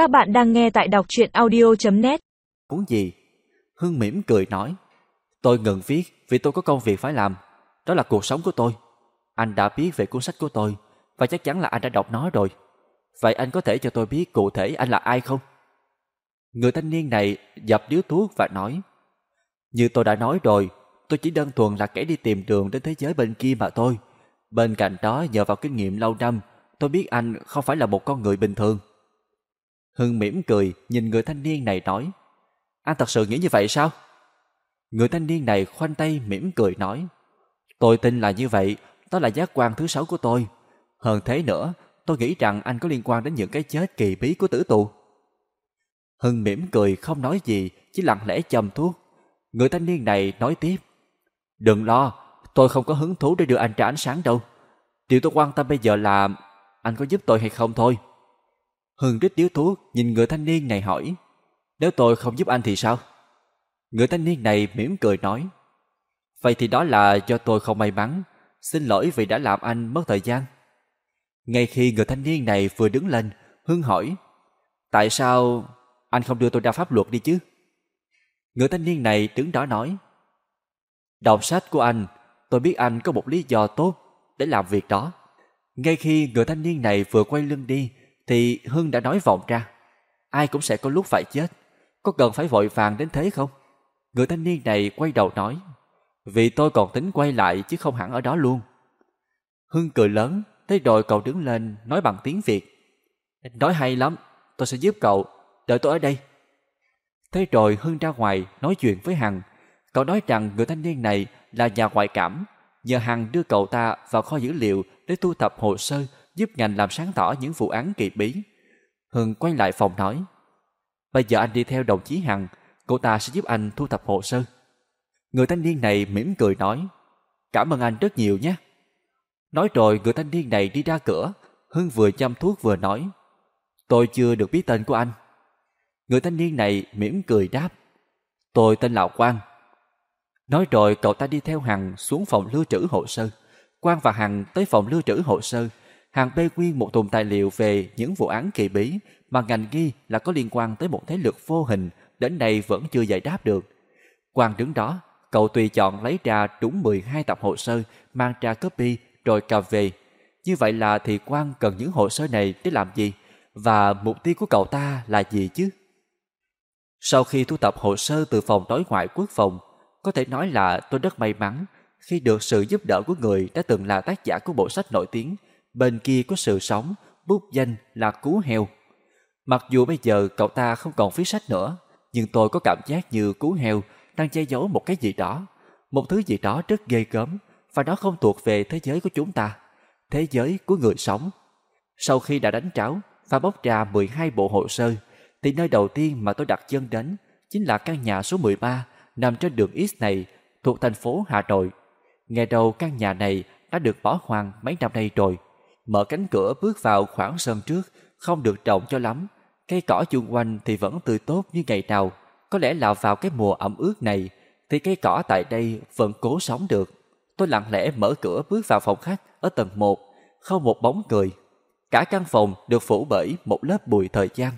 Các bạn đang nghe tại đọc truyện audio.net Muốn gì? Hương mỉm cười nói. Tôi ngừng viết vì tôi có công việc phải làm. Đó là cuộc sống của tôi. Anh đã biết về cuốn sách của tôi và chắc chắn là anh đã đọc nó rồi. Vậy anh có thể cho tôi biết cụ thể anh là ai không? Người thanh niên này dập điếu thuốc và nói Như tôi đã nói rồi, tôi chỉ đơn thuần là kẻ đi tìm đường đến thế giới bên kia mà thôi. Bên cạnh đó nhờ vào kinh nghiệm lâu năm, tôi biết anh không phải là một con người bình thường. Hưng mỉm cười nhìn người thanh niên này nói Anh thật sự nghĩ như vậy sao? Người thanh niên này khoanh tay mỉm cười nói Tôi tin là như vậy, đó là giác quan thứ sáu của tôi. Hơn thế nữa, tôi nghĩ rằng anh có liên quan đến những cái chết kỳ bí của tử tù. Hưng mỉm cười không nói gì, chỉ lặng lẽ chầm thuốc. Người thanh niên này nói tiếp. Đừng lo, tôi không có hứng thú để đưa anh ra ánh sáng đâu. Điều tôi quan tâm bây giờ là anh có giúp tôi hay không thôi. Hưng rít điếu thuốc nhìn người thanh niên này hỏi. Nếu tôi không giúp anh thì sao? Người thanh niên này mỉm cười nói. Vậy thì đó là do tôi không may mắn. Xin lỗi vì đã làm anh mất thời gian. Ngay khi người thanh niên này vừa đứng lên, Hưng hỏi. Tại sao anh không đưa tôi ra pháp luật đi chứ? Người thanh niên này đứng đó nói. Đọc sách của anh, tôi biết anh có một lý do tốt để làm việc đó. Ngay khi người thanh niên này vừa quay lưng đi, thì Hưng đã nói vọng ra. Ai cũng sẽ có lúc phải chết. Có cần phải vội vàng đến thế không? Người thanh niên này quay đầu nói. Vì tôi còn tính quay lại chứ không hẳn ở đó luôn. Hưng cười lớn, thế rồi cậu đứng lên nói bằng tiếng Việt. Nói hay lắm, tôi sẽ giúp cậu, đợi tôi ở đây. Thế rồi Hưng ra ngoài nói chuyện với Hằng. Cậu nói rằng người thanh niên này là nhà ngoại cảm, nhờ Hằng đưa cậu ta vào kho dữ liệu để thu thập hồ sơ giúp ngành làm sáng tỏ những vụ án kỳ bí. Hưng quay lại phòng nói, Bây giờ anh đi theo đồng chí Hằng, cô ta sẽ giúp anh thu thập hồ sơ. Người thanh niên này mỉm cười nói, Cảm ơn anh rất nhiều nhé. Nói rồi người thanh niên này đi ra cửa, Hưng vừa chăm thuốc vừa nói, Tôi chưa được biết tên của anh. Người thanh niên này mỉm cười đáp, Tôi tên là Quang. Nói rồi cậu ta đi theo Hằng xuống phòng lưu trữ hồ sơ. Quang và Hằng tới phòng lưu trữ hồ sơ hàng bê nguyên một thùng tài liệu về những vụ án kỳ bí mà ngành ghi là có liên quan tới một thế lực vô hình đến nay vẫn chưa giải đáp được. Quang đứng đó, cậu tùy chọn lấy ra đúng 12 tập hồ sơ mang ra copy rồi cầm về. Như vậy là thì Quang cần những hồ sơ này để làm gì? Và mục tiêu của cậu ta là gì chứ? Sau khi thu tập hồ sơ từ phòng đối ngoại quốc phòng, có thể nói là tôi rất may mắn khi được sự giúp đỡ của người đã từng là tác giả của bộ sách nổi tiếng Bên kia có sự sống, bút danh là Cú Heo. Mặc dù bây giờ cậu ta không còn viết sách nữa, nhưng tôi có cảm giác như Cú Heo đang che giấu một cái gì đó, một thứ gì đó rất ghê gớm và nó không thuộc về thế giới của chúng ta, thế giới của người sống. Sau khi đã đánh tráo và bóc ra 12 bộ hồ sơ, thì nơi đầu tiên mà tôi đặt chân đến chính là căn nhà số 13 nằm trên đường X này thuộc thành phố Hà Nội. Nghe đầu căn nhà này đã được bỏ hoang mấy năm nay rồi. Mở cánh cửa bước vào khoảng sân trước, không được rộng cho lắm. Cây cỏ chung quanh thì vẫn tươi tốt như ngày nào. Có lẽ là vào cái mùa ẩm ướt này, thì cây cỏ tại đây vẫn cố sống được. Tôi lặng lẽ mở cửa bước vào phòng khách ở tầng 1, không một bóng người. Cả căn phòng được phủ bởi một lớp bụi thời gian.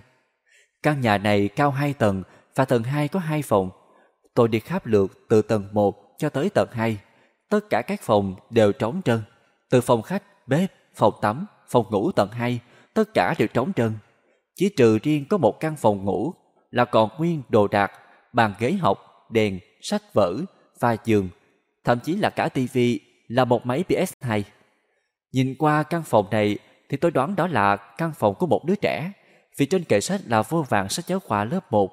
Căn nhà này cao 2 tầng và tầng 2 có 2 phòng. Tôi đi khắp lượt từ tầng 1 cho tới tầng 2. Tất cả các phòng đều trống trơn. Từ phòng khách, bếp, phòng tắm, phòng ngủ tầng 2, tất cả đều trống trơn. Chỉ trừ riêng có một căn phòng ngủ là còn nguyên đồ đạc, bàn ghế học, đèn, sách vở và giường, thậm chí là cả tivi là một máy PS2. Nhìn qua căn phòng này thì tôi đoán đó là căn phòng của một đứa trẻ, vì trên kệ sách là vô vàng sách giáo khoa lớp 1.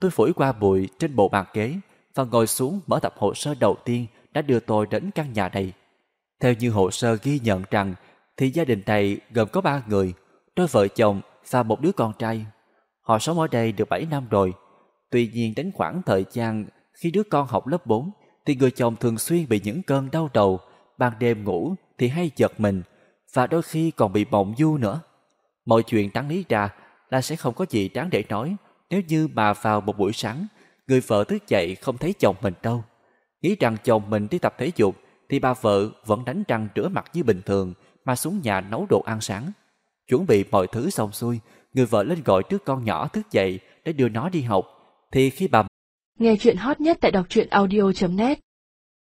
Tôi phủi qua bụi trên bộ bàn ghế và ngồi xuống mở tập hồ sơ đầu tiên đã đưa tôi đến căn nhà này. Theo như hồ sơ ghi nhận rằng thì gia đình này gồm có ba người, đôi vợ chồng và một đứa con trai. Họ sống ở đây được 7 năm rồi. Tuy nhiên đến khoảng thời gian khi đứa con học lớp 4 thì người chồng thường xuyên bị những cơn đau đầu, ban đêm ngủ thì hay giật mình và đôi khi còn bị bọng du nữa. Mọi chuyện đáng lý ra là sẽ không có gì đáng để nói nếu như mà vào một buổi sáng người vợ thức dậy không thấy chồng mình đâu. Nghĩ rằng chồng mình đi tập thể dục thì bà vợ vẫn đánh răng rửa mặt như bình thường mà xuống nhà nấu đồ ăn sáng. Chuẩn bị mọi thứ xong xuôi người vợ lên gọi trước con nhỏ thức dậy để đưa nó đi học, thì khi bà Nghe chuyện hot nhất tại đọc truyện audio.net